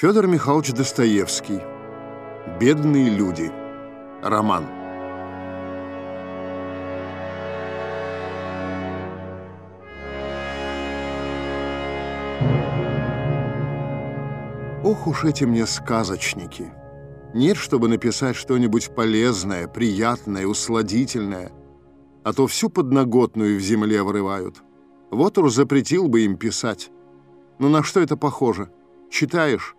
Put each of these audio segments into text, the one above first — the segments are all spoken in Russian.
Федор Михайлович Достоевский. Бедные люди. Роман. Ох уж эти мне сказочники. Нет, чтобы написать что-нибудь полезное, приятное, усладительное, а то всю подноготную в земле вырывают. Вот уж запретил бы им писать. Но на что это похоже? Читаешь,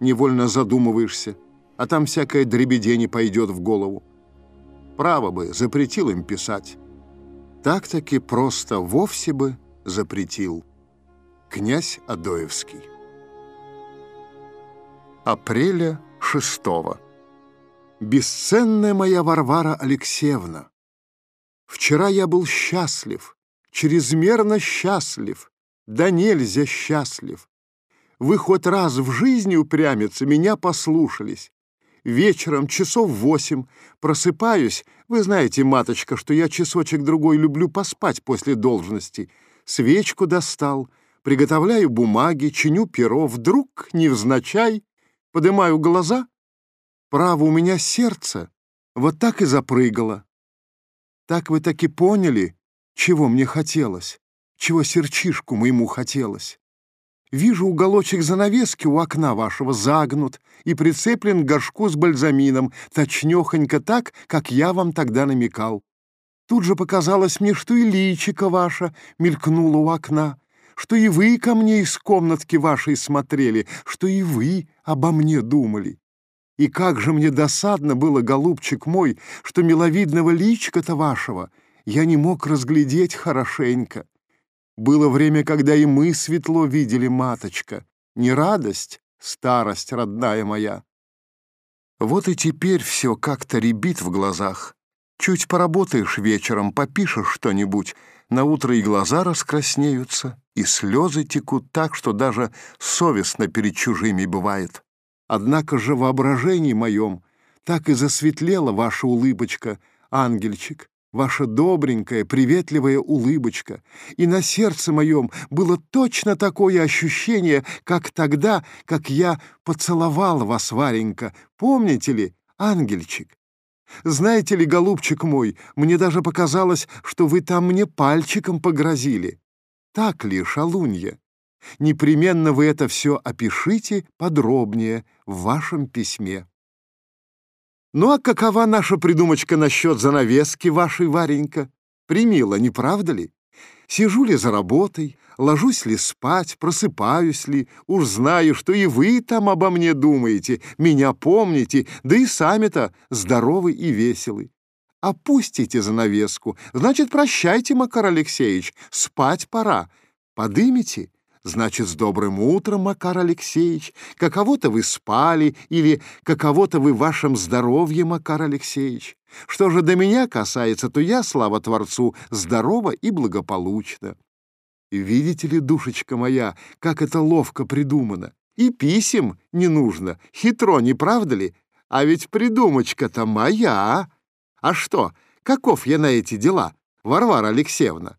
невольно задумываешься, а там всякое дребедень пойдет в голову. Право бы, запретил им писать. Так-таки просто вовсе бы запретил. Князь Адоевский. Апреля шестого. Бесценная моя Варвара Алексеевна, вчера я был счастлив, чрезмерно счастлив, да нельзя счастлив. Вы хоть раз в жизни упрямиться, меня послушались. Вечером часов восемь просыпаюсь. Вы знаете, маточка, что я часочек-другой люблю поспать после должности. Свечку достал, приготовляю бумаги, чиню перо. Вдруг, невзначай, поднимаю глаза. Право, у меня сердце вот так и запрыгало. Так вы таки поняли, чего мне хотелось, чего серчишку моему хотелось. Вижу уголочек занавески у окна вашего загнут и прицеплен к горшку с бальзамином, точнёхонько так, как я вам тогда намекал. Тут же показалось мне, что и личико ваше мелькнуло у окна, что и вы ко мне из комнатки вашей смотрели, что и вы обо мне думали. И как же мне досадно было, голубчик мой, что миловидного личка-то вашего я не мог разглядеть хорошенько. Было время, когда и мы светло видели, маточка. Не радость, старость, родная моя. Вот и теперь все как-то рябит в глазах. Чуть поработаешь вечером, попишешь что-нибудь, на утро и глаза раскраснеются, и слезы текут так, что даже совестно перед чужими бывает. Однако же воображении моем так и засветлела ваша улыбочка, ангельчик, ваша добренькая, приветливая улыбочка, и на сердце моем было точно такое ощущение, как тогда, как я поцеловал вас, Варенька. Помните ли, ангельчик? Знаете ли, голубчик мой, мне даже показалось, что вы там мне пальчиком погрозили. Так ли, шалунья? Непременно вы это все опишите подробнее в вашем письме. Ну а какова наша придумочка насчет занавески вашей, Варенька? Примила, не правда ли? Сижу ли за работой, ложусь ли спать, просыпаюсь ли, уж знаю, что и вы там обо мне думаете, меня помните, да и сами-то здоровы и веселы. Опустите занавеску, значит, прощайте, Макар Алексеевич, спать пора. Подымите, Значит, с добрым утром, Макар Алексеевич. Каково-то вы спали, или каково-то вы в вашем здоровье, Макар Алексеевич. Что же до меня касается, то я, слава Творцу, здорова и благополучна. Видите ли, душечка моя, как это ловко придумано. И писем не нужно. Хитро, не правда ли? А ведь придумочка-то моя. А что, каков я на эти дела, Варвара Алексеевна?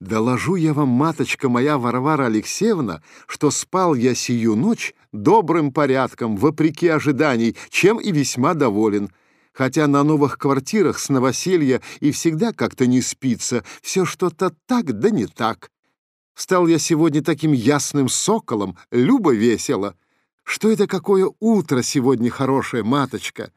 Доложу я вам, маточка моя Варвара Алексеевна, что спал я сию ночь добрым порядком, вопреки ожиданий, чем и весьма доволен. Хотя на новых квартирах с новоселья и всегда как-то не спится, все что-то так да не так. Стал я сегодня таким ясным соколом, любо весело. Что это какое утро сегодня хорошее, маточка?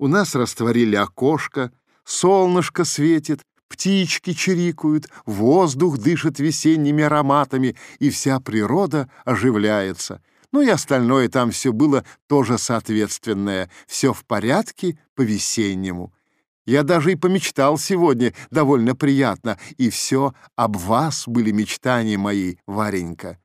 У нас растворили окошко, солнышко светит, птички чирикают, воздух дышит весенними ароматами, и вся природа оживляется. Ну и остальное там все было тоже соответственное, все в порядке по-весеннему. Я даже и помечтал сегодня довольно приятно, и все об вас были мечтания мои, Варенька.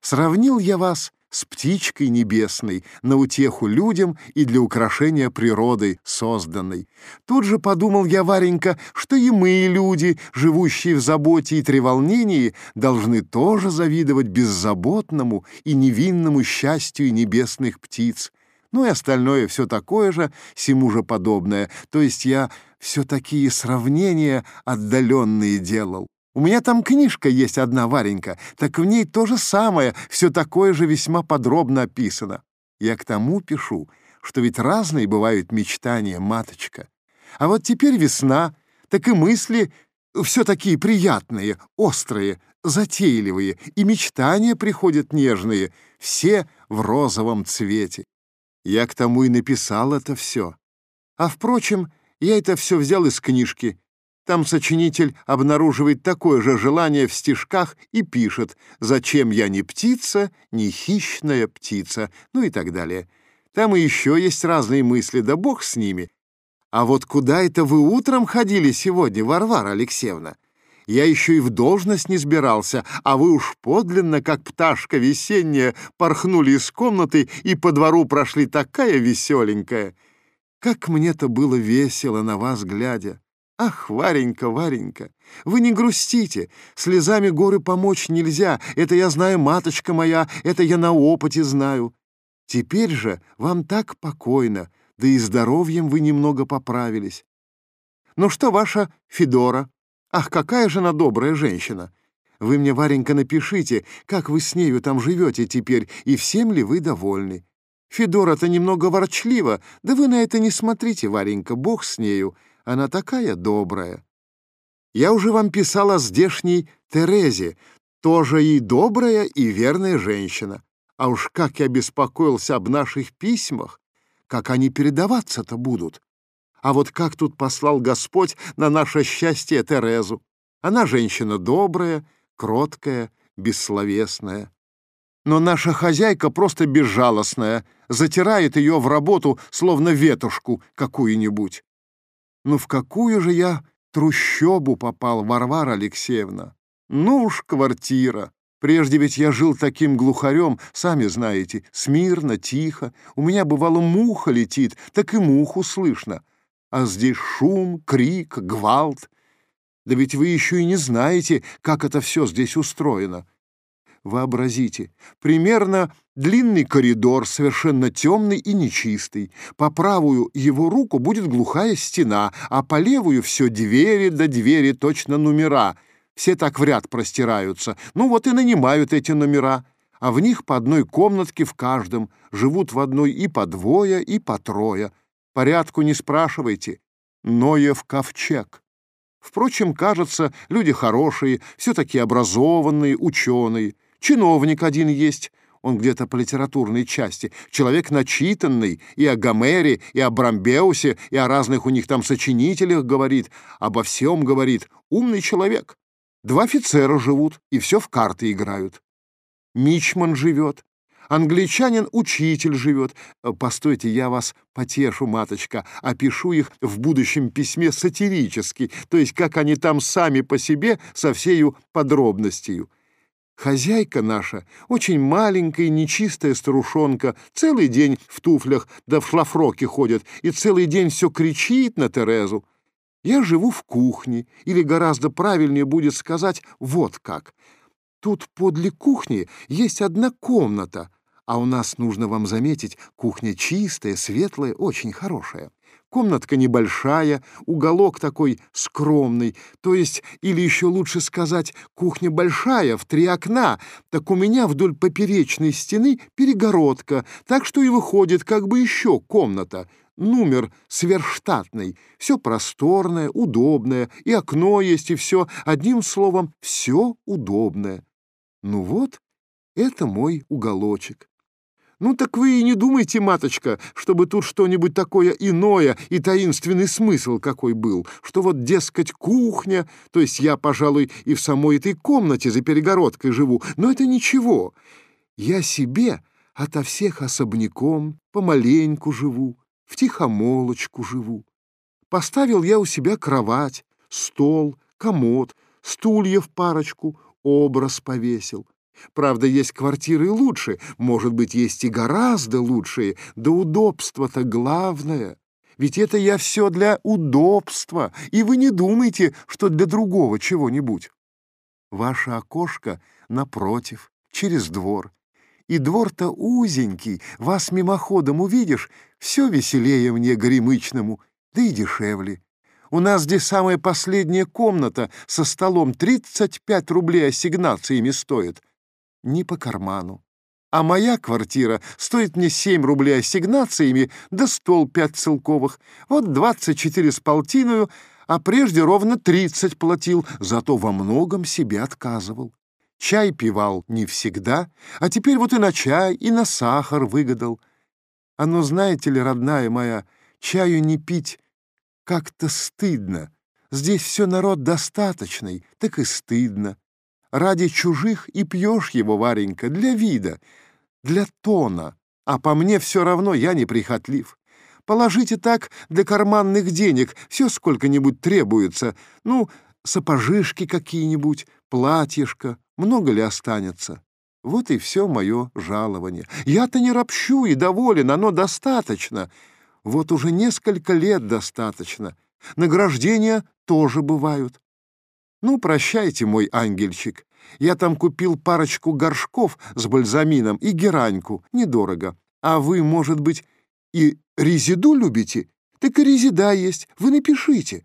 Сравнил я вас с птичкой небесной, на утеху людям и для украшения природы созданной. Тут же подумал я, Варенька, что и мы, люди, живущие в заботе и треволнении, должны тоже завидовать беззаботному и невинному счастью небесных птиц. Ну и остальное все такое же, сему же подобное, то есть я все такие сравнения отдаленные делал. У меня там книжка есть одна, Варенька, так в ней то же самое, все такое же весьма подробно описано. Я к тому пишу, что ведь разные бывают мечтания, маточка. А вот теперь весна, так и мысли все такие приятные, острые, затейливые, и мечтания приходят нежные, все в розовом цвете. Я к тому и написал это все. А, впрочем, я это все взял из книжки. Там сочинитель обнаруживает такое же желание в стишках и пишет «Зачем я не птица, не хищная птица?» ну и так далее. Там и еще есть разные мысли, да бог с ними. А вот куда это вы утром ходили сегодня, Варвара Алексеевна? Я еще и в должность не сбирался, а вы уж подлинно, как пташка весенняя, порхнули из комнаты и по двору прошли такая веселенькая. Как мне-то было весело на вас глядя. Ах, Варенька, Варенька, вы не грустите, слезами горы помочь нельзя, это я знаю, маточка моя, это я на опыте знаю. Теперь же вам так покойно, да и здоровьем вы немного поправились. Ну что ваша Федора? Ах, какая же она добрая женщина! Вы мне, Варенька, напишите, как вы с нею там живете теперь, и всем ли вы довольны. Федора-то немного ворчлива, да вы на это не смотрите, Варенька, бог с нею, она такая добрая. Я уже вам писал о здешней Терезе, тоже и добрая, и верная женщина. А уж как я беспокоился об наших письмах, как они передаваться-то будут. А вот как тут послал Господь на наше счастье Терезу. Она женщина добрая, кроткая, бессловесная. Но наша хозяйка просто безжалостная, затирает ее в работу, словно ветушку какую-нибудь. Ну в какую же я трущобу попал, Варвара Алексеевна? Ну уж квартира. Прежде ведь я жил таким глухарем, сами знаете, смирно, тихо. У меня, бывало, муха летит, так и муху слышно. А здесь шум, крик, гвалт. Да ведь вы еще и не знаете, как это все здесь устроено. Вообразите, примерно длинный коридор, совершенно темный и нечистый. По правую его руку будет глухая стена, а по левую все двери до двери, точно номера — все так в ряд простираются. Ну вот и нанимают эти номера. А в них по одной комнатке в каждом. Живут в одной и по двое, и по трое. Порядку не спрашивайте. Ноев ковчег. Впрочем, кажется, люди хорошие, все-таки образованные, ученые. Чиновник один есть, он где-то по литературной части, человек начитанный, и о Гомере, и о Брамбеусе, и о разных у них там сочинителях говорит, обо всем говорит, умный человек. Два офицера живут, и все в карты играют. Мичман живет. Англичанин учитель живет. Э, постойте, я вас потешу, маточка, опишу их в будущем письме сатирически, то есть как они там сами по себе со всею подробностью. Хозяйка наша, очень маленькая, нечистая старушонка, целый день в туфлях да в шлафроке ходит и целый день все кричит на Терезу. Я живу в кухне, или гораздо правильнее будет сказать вот как. Тут подле кухни есть одна комната, а у нас, нужно вам заметить, кухня чистая, светлая, очень хорошая. Комнатка небольшая, уголок такой скромный, то есть, или еще лучше сказать, кухня большая, в три окна, так у меня вдоль поперечной стены перегородка, так что и выходит как бы еще комната — номер сверхштатный, все просторное, удобное, и окно есть, и все, одним словом, все удобное. Ну вот, это мой уголочек. Ну так вы и не думайте, маточка, чтобы тут что-нибудь такое иное и таинственный смысл какой был, что вот, дескать, кухня, то есть я, пожалуй, и в самой этой комнате за перегородкой живу, но это ничего. Я себе ото всех особняком помаленьку живу, в тихомолочку живу. Поставил я у себя кровать, стол, комод, стульев парочку, образ повесил. Правда, есть квартиры лучше, может быть, есть и гораздо лучшие, да удобство-то главное. Ведь это я все для удобства, и вы не думайте, что для другого чего-нибудь. Ваше окошко напротив, через двор, и двор-то узенький, вас мимоходом увидишь, все веселее мне горемычному, да и дешевле. У нас здесь самая последняя комната со столом 35 рублей ассигнациями стоит. Не по карману. А моя квартира стоит мне 7 рублей ассигнациями, да стол 5 целковых. Вот 24 с полтиною, а прежде ровно 30 платил, зато во многом себе отказывал. Чай пивал не всегда, а теперь вот и на чай, и на сахар выгадал. Оно, знаете ли, родная моя, чаю не пить как-то стыдно. Здесь все народ достаточный, так и стыдно. Ради чужих и пьешь его, Варенька, для вида, для тона. А по мне все равно я неприхотлив. Положите так для карманных денег, все сколько-нибудь требуется. Ну, сапожишки какие-нибудь, платьишко, много ли останется? Вот и все мое жалование. Я-то не ропщу и доволен, оно достаточно. Вот уже несколько лет достаточно. Награждения тоже бывают. Ну, прощайте, мой ангельчик. Я там купил парочку горшков с бальзамином и гераньку, недорого. А вы, может быть, и резиду любите? Так и резида есть, вы напишите.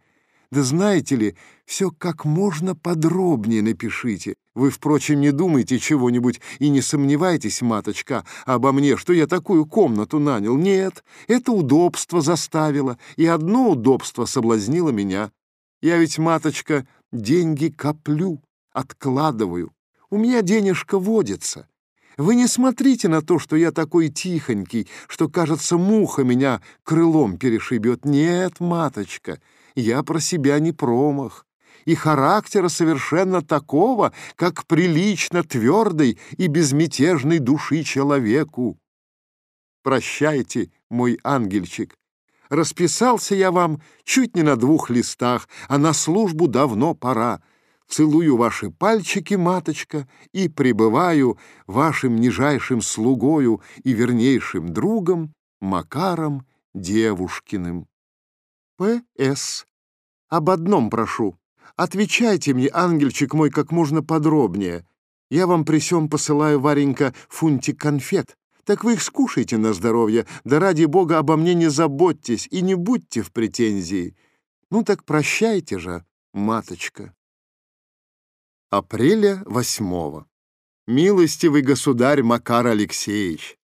Да знаете ли, все как можно подробнее напишите. Вы, впрочем, не думайте чего-нибудь и не сомневайтесь, маточка, обо мне, что я такую комнату нанял. Нет, это удобство заставило, и одно удобство соблазнило меня. Я ведь, маточка, деньги коплю, откладываю. У меня денежка водится. Вы не смотрите на то, что я такой тихонький, что, кажется, муха меня крылом перешибет. Нет, маточка, я про себя не промах. И характера совершенно такого, как прилично твердой и безмятежной души человеку. Прощайте, мой ангельчик. Расписался я вам чуть не на двух листах, а на службу давно пора. Целую ваши пальчики, маточка, и пребываю вашим нижайшим слугою и вернейшим другом Макаром Девушкиным. П.С. Об одном прошу. Отвечайте мне, ангельчик мой, как можно подробнее. Я вам при сём посылаю, Варенька, фунтик конфет. Так вы их скушайте на здоровье, да ради бога обо мне не заботьтесь и не будьте в претензии. Ну так прощайте же, маточка апреля 8 Милостивый государь Макар Алексеевич,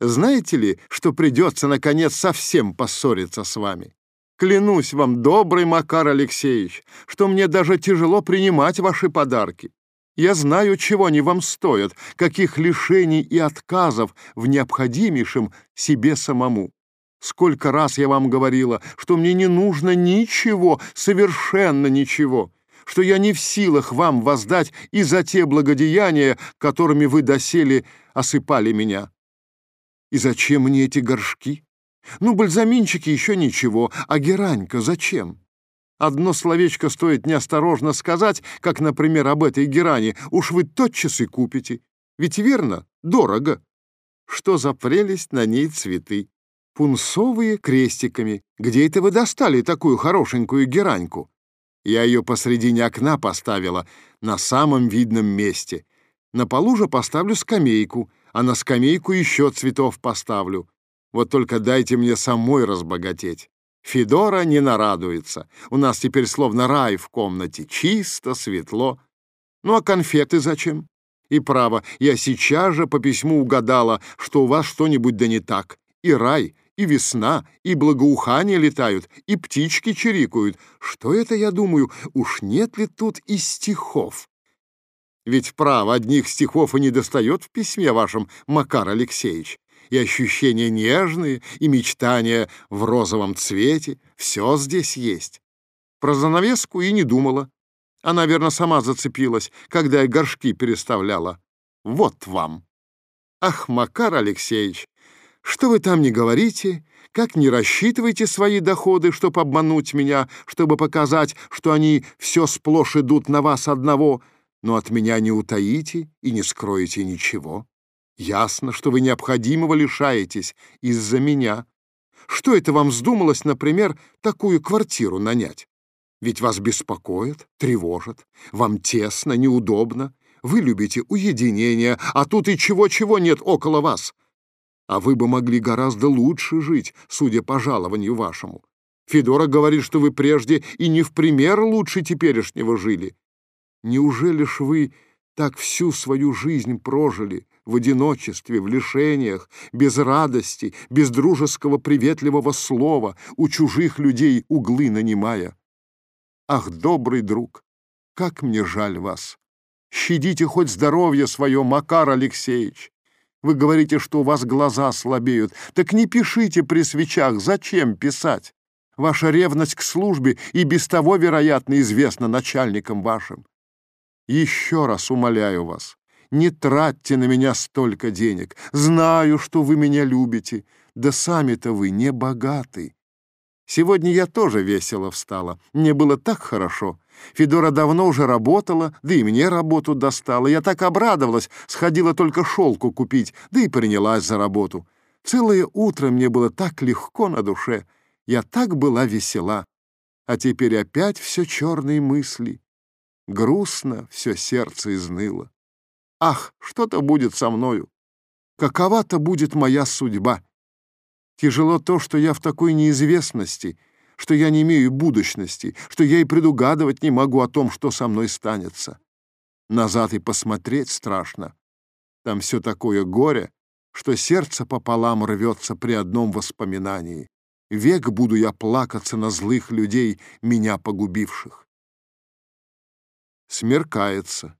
знаете ли, что придется, наконец, совсем поссориться с вами? Клянусь вам, добрый Макар Алексеевич, что мне даже тяжело принимать ваши подарки. Я знаю, чего они вам стоят, каких лишений и отказов в необходимейшем себе самому. Сколько раз я вам говорила, что мне не нужно ничего, совершенно ничего, что я не в силах вам воздать и за те благодеяния, которыми вы доселе осыпали меня. И зачем мне эти горшки? Ну, бальзаминчики еще ничего, а геранька зачем? Одно словечко стоит неосторожно сказать, как, например, об этой геране, уж вы тотчас и купите. Ведь верно, дорого. Что за прелесть на ней цветы? Пунцовые крестиками. Где это вы достали такую хорошенькую гераньку? Я ее посредине окна поставила, на самом видном месте. На полу же поставлю скамейку, а на скамейку еще цветов поставлю. Вот только дайте мне самой разбогатеть. Федора не нарадуется. У нас теперь словно рай в комнате, чисто, светло. Ну а конфеты зачем? И право, я сейчас же по письму угадала, что у вас что-нибудь да не так. И рай, и весна, и благоухания летают, и птички чирикают. Что это, я думаю, уж нет ли тут и стихов? Ведь, право, одних стихов и не достает в письме вашем, Макар Алексеевич. И ощущения нежные, и мечтания в розовом цвете. Все здесь есть. Про занавеску и не думала. Она, верно, сама зацепилась, когда я горшки переставляла. Вот вам. Ах, Макар Алексеевич, что вы там не говорите, как не рассчитывайте свои доходы, чтобы обмануть меня, чтобы показать, что они все сплошь идут на вас одного, но от меня не утаите и не скроете ничего. Ясно, что вы необходимого лишаетесь из-за меня. Что это вам вздумалось, например, такую квартиру нанять? Ведь вас беспокоит, тревожит, вам тесно, неудобно, вы любите уединение, а тут и чего-чего нет около вас — а вы бы могли гораздо лучше жить, судя по жалованию вашему. Федора говорит, что вы прежде и не в пример лучше теперешнего жили. Неужели ж вы так всю свою жизнь прожили в одиночестве, в лишениях, без радости, без дружеского приветливого слова, у чужих людей углы нанимая? Ах, добрый друг, как мне жаль вас! Щадите хоть здоровье свое, Макар Алексеевич. Вы говорите, что у вас глаза слабеют. Так не пишите при свечах. Зачем писать? Ваша ревность к службе и без того, вероятно, известна начальникам вашим. Еще раз умоляю вас, не тратьте на меня столько денег. Знаю, что вы меня любите, да сами-то вы не богаты. Сегодня я тоже весело встала. Мне было так хорошо. Федора давно уже работала, да и мне работу достала. Я так обрадовалась, сходила только шелку купить, да и принялась за работу. Целое утро мне было так легко на душе. Я так была весела. А теперь опять все черные мысли. Грустно все сердце изныло. Ах, что-то будет со мною. Какова-то будет моя судьба. Тяжело то, что я в такой неизвестности, что я не имею будущности, что я и предугадывать не могу о том, что со мной станется. Назад и посмотреть страшно. Там все такое горе, что сердце пополам рвется при одном воспоминании. Век буду я плакаться на злых людей, меня погубивших. Смеркается.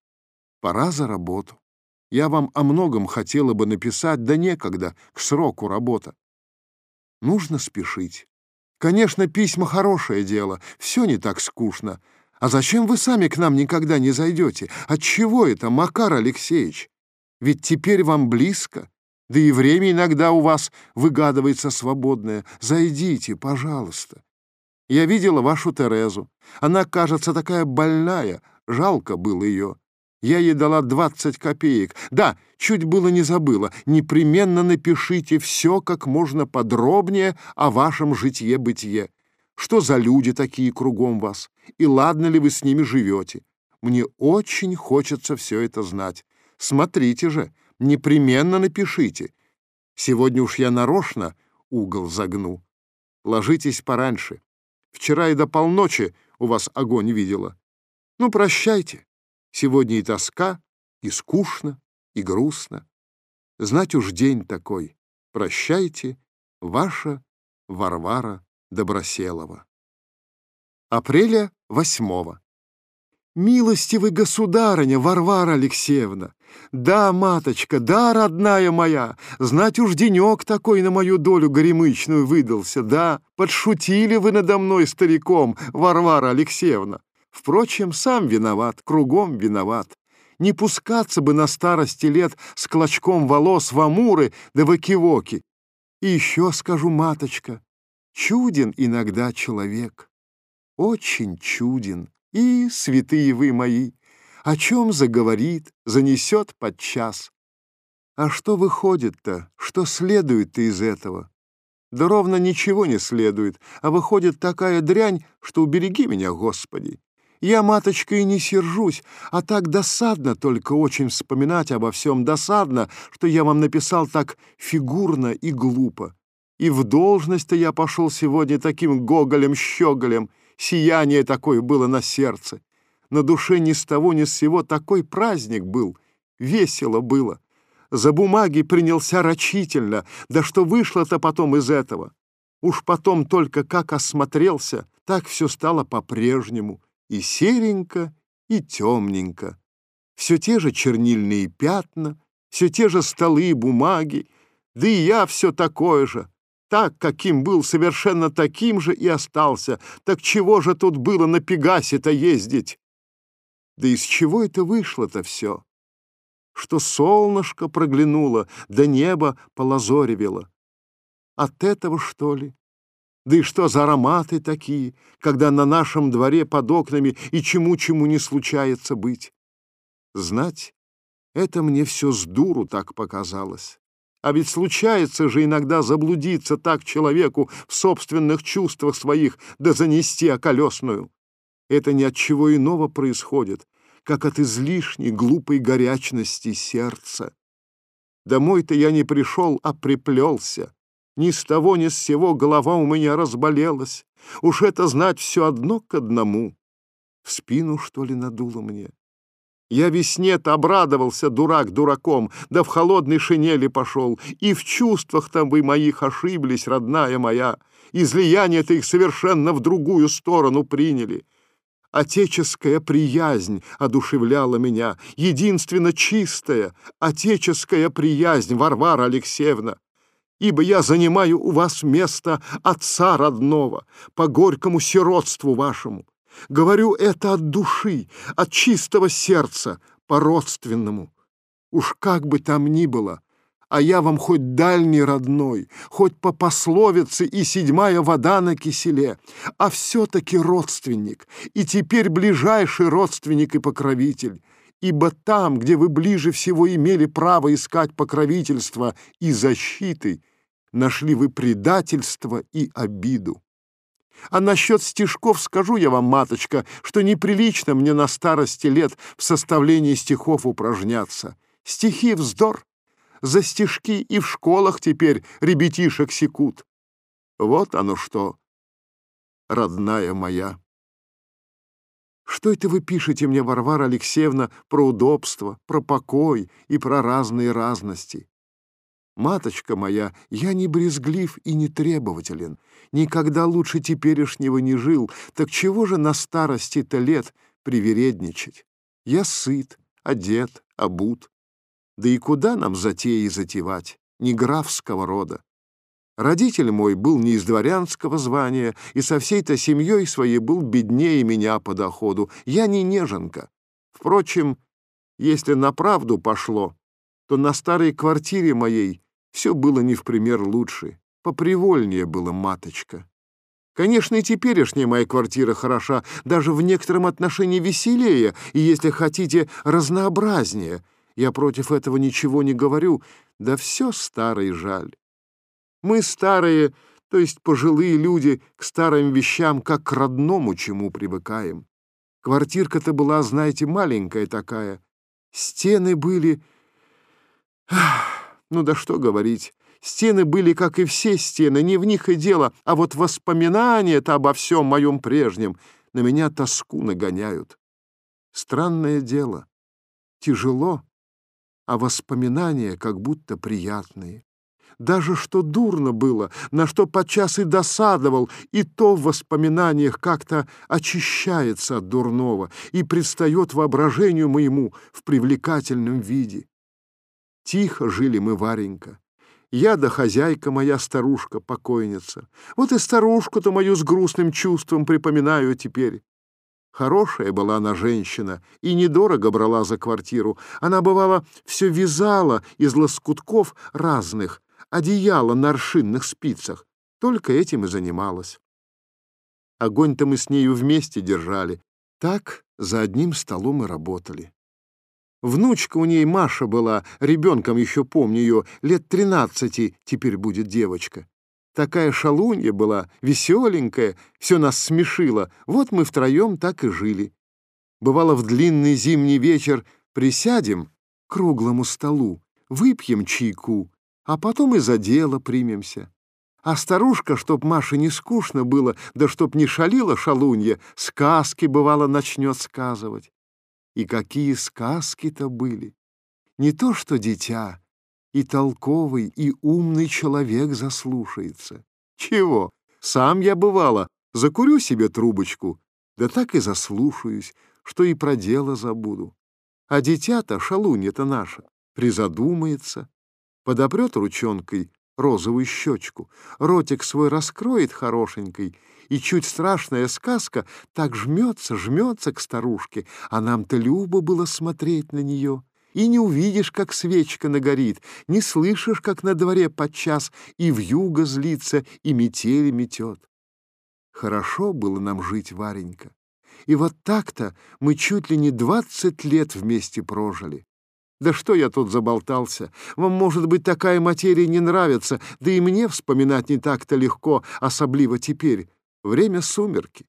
Пора за работу. Я вам о многом хотела бы написать, да некогда, к сроку работа. Нужно спешить. Конечно, письма — хорошее дело, все не так скучно. А зачем вы сами к нам никогда не зайдете? Отчего это, Макар Алексеевич? Ведь теперь вам близко, да и время иногда у вас выгадывается свободное. Зайдите, пожалуйста. Я видела вашу Терезу. Она, кажется, такая больная, жалко было ее. Я ей дала двадцать копеек. Да, чуть было не забыла. Непременно напишите все как можно подробнее о вашем житье-бытие. Что за люди такие кругом вас? И ладно ли вы с ними живете? Мне очень хочется все это знать. Смотрите же, непременно напишите. Сегодня уж я нарочно угол загну. Ложитесь пораньше. Вчера и до полночи у вас огонь видела. Ну, прощайте. Сегодня и тоска, и скучно, и грустно. Знать уж день такой. Прощайте, ваша Варвара Доброселова. Апреля восьмого. Милостивый государыня Варвара Алексеевна! Да, маточка, да, родная моя, знать уж денек такой на мою долю горемычную выдался, да, подшутили вы надо мной стариком, Варвара Алексеевна. Впрочем, сам виноват, кругом виноват. Не пускаться бы на старости лет с клочком волос в амуры да в окивоки. И еще скажу, маточка, чуден иногда человек. Очень чуден. И, святые вы мои, о чем заговорит, занесет подчас. А что выходит-то, что следует-то из этого? Да ровно ничего не следует, а выходит такая дрянь, что убереги меня, Господи. Я, маточка, и не сержусь, а так досадно только очень вспоминать обо всем. Досадно, что я вам написал так фигурно и глупо. И в должность-то я пошел сегодня таким гоголем-щеголем. Сияние такое было на сердце. На душе ни с того ни с сего такой праздник был. Весело было. За бумаги принялся рачительно. Да что вышло-то потом из этого? Уж потом только как осмотрелся, так все стало по-прежнему и серенько, и темненько. Все те же чернильные пятна, все те же столы и бумаги, да и я все такое же, так, каким был, совершенно таким же и остался. Так чего же тут было на Пегасе-то ездить? Да из чего это вышло-то все? Что солнышко проглянуло, да небо полазоревело. От этого, что ли? Да и что за ароматы такие, когда на нашем дворе под окнами и чему-чему не случается быть? Знать, это мне все с дуру так показалось. А ведь случается же иногда заблудиться так человеку в собственных чувствах своих, да занести околесную. Это ни от чего иного происходит, как от излишней глупой горячности сердца. Домой-то я не пришел, а приплелся. Ни с того, ни с сего голова у меня разболелась. Уж это знать все одно к одному. В спину, что ли, надуло мне? Я весне-то обрадовался, дурак дураком, да в холодной шинели пошел. И в чувствах там вы моих ошиблись, родная моя. Излияние-то их совершенно в другую сторону приняли. Отеческая приязнь одушевляла меня, единственно чистая, отеческая приязнь, Варвара Алексеевна. Ибо я занимаю у вас место отца родного по горькому сиротству вашему. Говорю это от души, от чистого сердца, по-родственному. Уж как бы там ни было, а я вам хоть дальний родной, хоть по пословице и седьмая вода на киселе, а все-таки родственник, и теперь ближайший родственник и покровитель, ибо там, где вы ближе всего имели право искать покровительства и защиты, нашли вы предательство и обиду. А насчет стишков скажу я вам, маточка, что неприлично мне на старости лет в составлении стихов упражняться. Стихи — вздор. За стишки и в школах теперь ребятишек секут. Вот оно что, родная моя. Что это вы пишете мне, Варвара Алексеевна, про удобство, про покой и про разные разности? Маточка моя, я не брезглив и не требователен, никогда лучше теперешнего не жил, так чего же на старости-то лет привередничать? Я сыт, одет, обут. Да и куда нам затеи затевать, не графского рода? Родитель мой был не из дворянского звания и со всей-то семьей своей был беднее меня по доходу. Я не неженка. Впрочем, если на правду пошло, то на старой квартире моей все было не в пример лучше, попривольнее было маточка. Конечно, и теперешняя моя квартира хороша, даже в некотором отношении веселее, и, если хотите, разнообразнее. Я против этого ничего не говорю, да все старое жаль. Мы старые, то есть пожилые люди, к старым вещам, как к родному чему привыкаем. Квартирка-то была, знаете, маленькая такая. Стены были... Ах, ну да что говорить. Стены были, как и все стены, не в них и дело, а вот воспоминания-то обо всем моем прежнем на меня тоску нагоняют. Странное дело. Тяжело, а воспоминания как будто приятные. Даже что дурно было, на что подчас и досадовал, и то в воспоминаниях как-то очищается от дурного и предстает воображению моему в привлекательном виде. Тихо жили мы, Варенька. Я да хозяйка моя старушка-покойница. Вот и старушку-то мою с грустным чувством припоминаю теперь. Хорошая была она женщина и недорого брала за квартиру. Она, бывало, все вязала из лоскутков разных, одеяло на аршинных спицах. Только этим и занималась. Огонь-то мы с нею вместе держали. Так за одним столом и работали. Внучка у ней Маша была, ребенком еще помню ее, лет тринадцати, теперь будет девочка. Такая шалунья была, веселенькая, все нас смешило. Вот мы втроем так и жили. Бывало, в длинный зимний вечер присядем к круглому столу, выпьем чайку, а потом и за дело примемся. А старушка, чтоб Маше не скучно было, да чтоб не шалила шалунья, сказки, бывало, начнет сказывать. И какие сказки-то были! Не то что дитя, и толковый, и умный человек заслушается. Чего? Сам я, бывало, закурю себе трубочку, да так и заслушаюсь, что и про дело забуду. А дитя-то, шалунья-то наша, призадумается, подопрет ручонкой розовую щечку, ротик свой раскроет хорошенькой и чуть страшная сказка так жмется, жмется к старушке, а нам-то любо было смотреть на нее. И не увидишь, как свечка нагорит, не слышишь, как на дворе подчас и вьюга злится, и метели метет. Хорошо было нам жить, Варенька. И вот так-то мы чуть ли не двадцать лет вместе прожили. Да что я тут заболтался? Вам, может быть, такая материя не нравится, да и мне вспоминать не так-то легко, особливо теперь. Время сумерки.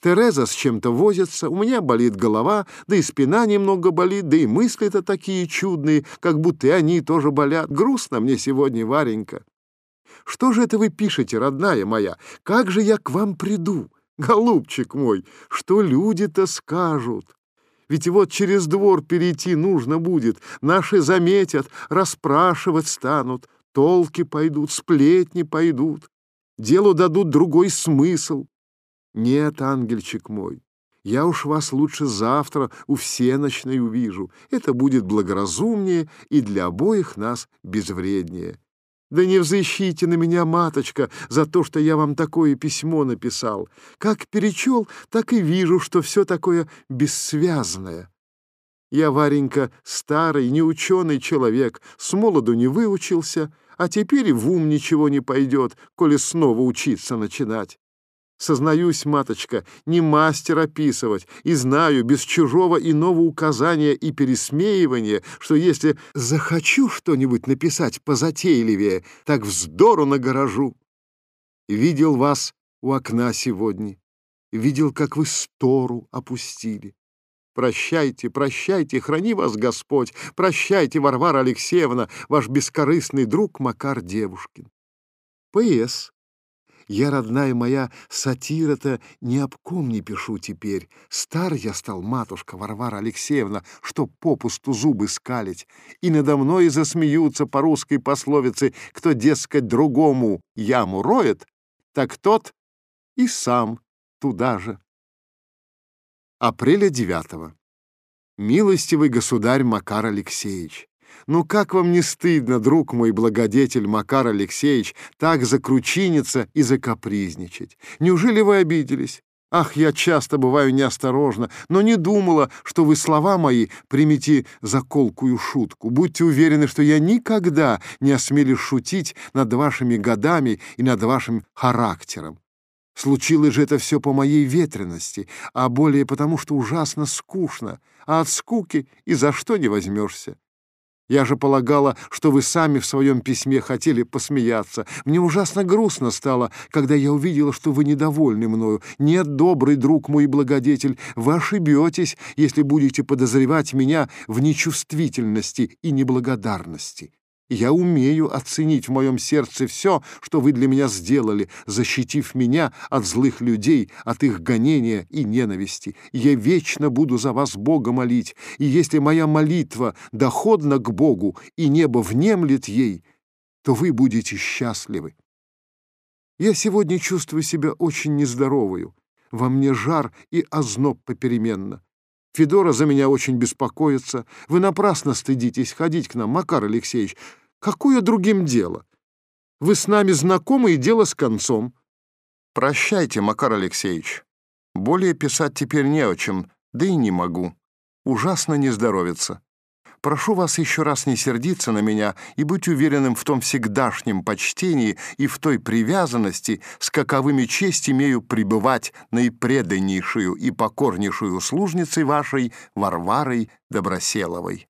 Тереза с чем-то возится, у меня болит голова, да и спина немного болит, да и мысли-то такие чудные, как будто и они тоже болят. Грустно мне сегодня, Варенька. Что же это вы пишете, родная моя? Как же я к вам приду? Голубчик мой, что люди-то скажут? Ведь вот через двор перейти нужно будет, наши заметят, расспрашивать станут, толки пойдут, сплетни пойдут, делу дадут другой смысл. Нет, ангельчик мой, я уж вас лучше завтра у всеночной увижу. Это будет благоразумнее и для обоих нас безвреднее. Да не взыщите на меня, маточка, за то, что я вам такое письмо написал. Как перечел, так и вижу, что все такое бессвязное. Я, Варенька, старый, неученый человек, с молоду не выучился, а теперь в ум ничего не пойдет, коли снова учиться начинать. Сознаюсь, маточка, не мастер описывать, и знаю без чужого иного указания и пересмеивания, что если захочу что-нибудь написать позатейливее, так вздору нагорожу. Видел вас у окна сегодня, видел, как вы стору опустили. Прощайте, прощайте, храни вас Господь, прощайте, Варвара Алексеевна, ваш бескорыстный друг Макар Девушкин. П.С. Я, родная моя, сатира-то ни об ком не пишу теперь. Стар я стал, матушка Варвара Алексеевна, чтоб попусту зубы скалить. И надо мной засмеются по русской пословице, кто, дескать, другому яму роет, так тот и сам туда же. Апреля 9. Милостивый государь Макар Алексеевич, ну как вам не стыдно, друг мой благодетель Макар Алексеевич, так закручиниться и закапризничать? Неужели вы обиделись? Ах, я часто бываю неосторожна, но не думала, что вы слова мои примете за колкую шутку. Будьте уверены, что я никогда не осмелюсь шутить над вашими годами и над вашим характером. Случилось же это все по моей ветренности, а более потому, что ужасно скучно, а от скуки и за что не возьмешься. Я же полагала, что вы сами в своем письме хотели посмеяться. Мне ужасно грустно стало, когда я увидела, что вы недовольны мною. Нет, добрый друг мой благодетель, вы ошибетесь, если будете подозревать меня в нечувствительности и неблагодарности. Я умею оценить в моем сердце все, что вы для меня сделали, защитив меня от злых людей, от их гонения и ненависти. Я вечно буду за вас Бога молить, и если моя молитва доходна к Богу, и небо внемлет ей, то вы будете счастливы. Я сегодня чувствую себя очень нездоровую. Во мне жар и озноб попеременно. Федора за меня очень беспокоится. Вы напрасно стыдитесь ходить к нам, Макар Алексеевич. Какое другим дело? Вы с нами знакомы, и дело с концом. Прощайте, Макар Алексеевич. Более писать теперь не о чем, да и не могу. Ужасно не здоровится. Прошу вас еще раз не сердиться на меня и быть уверенным в том всегдашнем почтении и в той привязанности, с каковыми честь имею пребывать наипреданнейшую и покорнейшую служницей вашей Варварой Доброселовой.